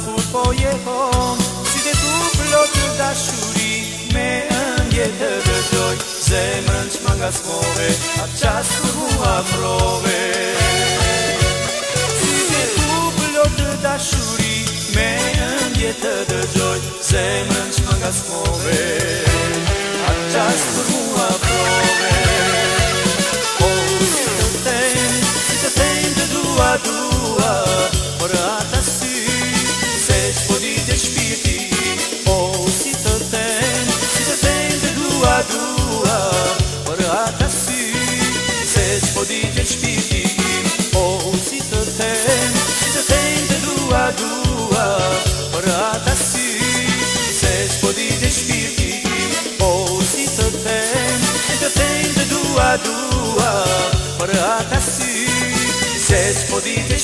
Përpoj e hom Si të tupëllot të tashurit Me në gjetë të dëdoj Se më në që më nga smove Aqas për mua prove Si të tupëllot të tashurit Me në gjetë të dëdoj Se më në që më nga smove Aqas për mua κατάσταση Στις ποδίτες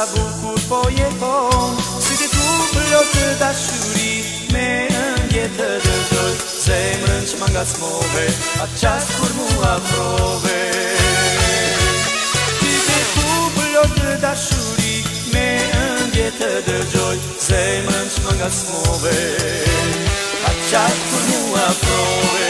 Bukur po jepon Si të kubëllot të dashuri Me në gjetët dë gjoj Se më rëndë që më nga smove A qështë kur mua prove Si të kubëllot të dashuri Me në gjetët dë gjoj Se më rëndë që më nga smove A qështë kur mua prove